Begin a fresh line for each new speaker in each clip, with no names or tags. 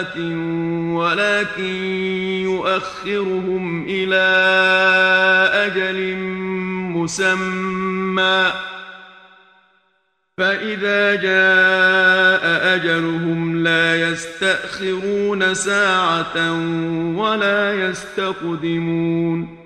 محبة ولكن يؤخرهم إلى أجل مسمى فإذا جاء أجلهم لا يستأخرون ساعة ولا يستقدمون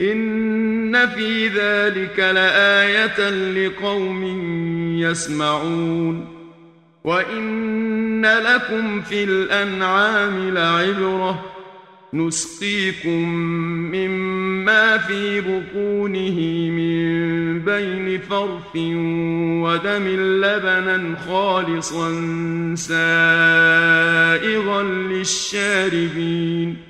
ان في ذلك لآية لقوم يسمعون وان لكم في الانعام لعبره نسقيكم مما في بطونه من بين فرف ودم لبنا خالصا سائغا للشاربين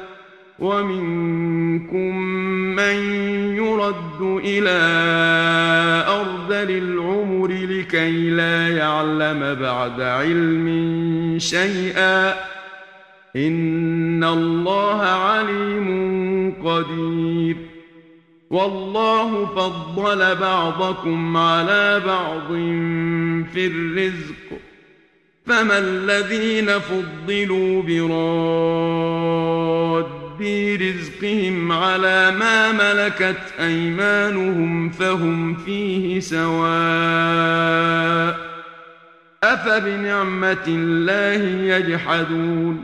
ومنكم من يرد إلى أرض للعمر لكي لا يعلم بعد علم شيئا إن الله عليم قدير والله فضل بعضكم على بعض في الرزق فما الذين فضلوا براد في رزقهم على ما ملكت أيمانهم فهم فيه سواء أفبنعمة الله يجحدون